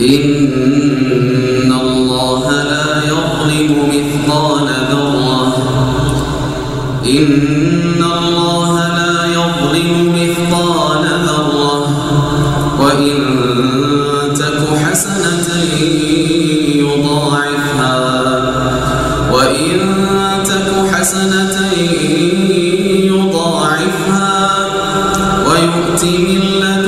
إن الله لا يظلم مثقال ذرة إن الله لا يظلم مثقال ذرة وإن تك حسنة يضاعفها وإن تك حسنة يضاعفها ويؤتي من لدنه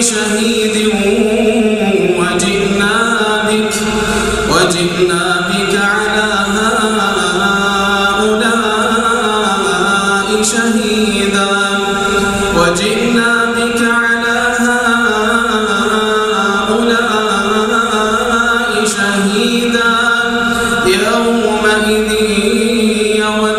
شهيد وجئنا بك وجئنا بك على هؤلاء شهيدا. يومئذ يود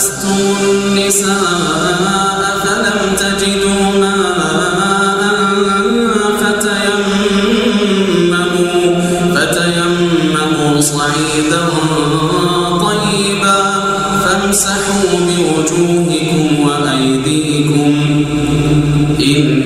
مسستم النساء فلم تجدوا ماء فتيمموا, فتيمموا صعيدا طيبا فامسحوا بوجوهكم وأيديكم إن